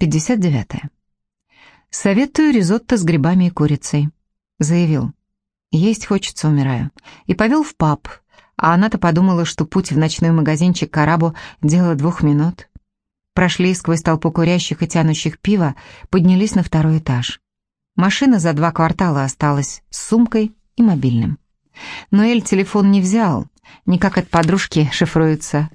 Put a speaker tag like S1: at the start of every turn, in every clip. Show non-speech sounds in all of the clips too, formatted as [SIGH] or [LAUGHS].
S1: 59. «Советую ризотто с грибами и курицей», — заявил. «Есть хочется, умираю». И повел в паб, а она-то подумала, что путь в ночной магазинчик Карабу — дело двух минут. Прошли сквозь толпу курящих и тянущих пива, поднялись на второй этаж. Машина за два квартала осталась с сумкой и мобильным. Но Эль телефон не взял, никак от подружки [LAUGHS] шифруется.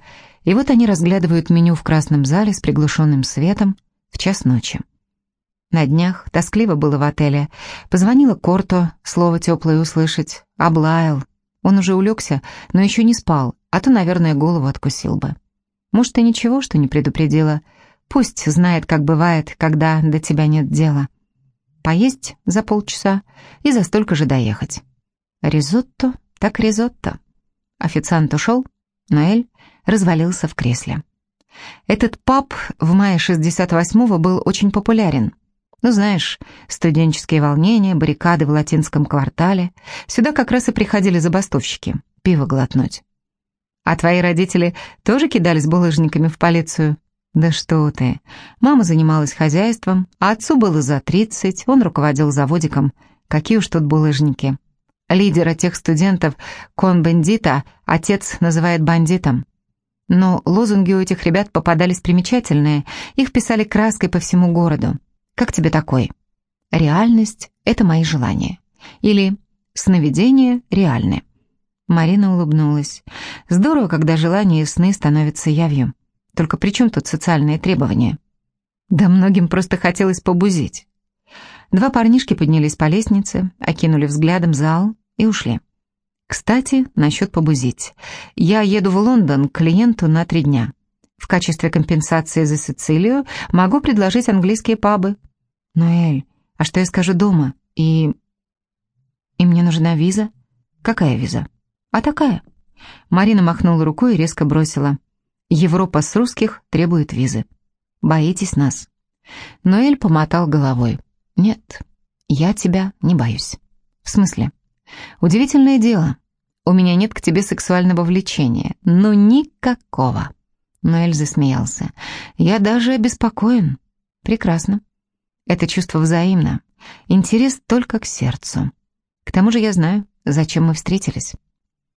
S1: И вот они разглядывают меню в красном зале с приглушенным светом в час ночи. На днях тоскливо было в отеле. Позвонила Корто, слово теплое услышать. Облаял. Он уже улегся, но еще не спал, а то, наверное, голову откусил бы. Может, и ничего, что не предупредила. Пусть знает, как бывает, когда до тебя нет дела. Поесть за полчаса и за столько же доехать. Ризотто так ризотто. Официант ушел, но Эль развалился в кресле. Этот паб в мае 68-го был очень популярен. Ну, знаешь, студенческие волнения, баррикады в латинском квартале. Сюда как раз и приходили забастовщики, пиво глотнуть. А твои родители тоже кидались булыжниками в полицию? Да что ты. Мама занималась хозяйством, а отцу было за 30, он руководил заводиком. Какие уж тут булыжники. Лидера тех студентов, кон-бандита, отец называет бандитом. Но лозунги у этих ребят попадались примечательные, их писали краской по всему городу. Как тебе такой? Реальность — это мои желания. Или сновидения реальны. Марина улыбнулась. Здорово, когда желания и сны становятся явью. Только при чем тут социальные требования? Да многим просто хотелось побузить. Два парнишки поднялись по лестнице, окинули взглядом зал и ушли. Кстати, насчет побузить. Я еду в Лондон к клиенту на три дня. В качестве компенсации за Сицилию могу предложить английские пабы. Ноэль, а что я скажу дома? И... И мне нужна виза? Какая виза? А такая. Марина махнула рукой и резко бросила. Европа с русских требует визы. Боитесь нас? Ноэль помотал головой. Нет, я тебя не боюсь. В смысле? Удивительное дело. У меня нет к тебе сексуального влечения. Ну, никакого. Ноэль засмеялся. Я даже обеспокоен. Прекрасно. Это чувство взаимно. Интерес только к сердцу. К тому же я знаю, зачем мы встретились.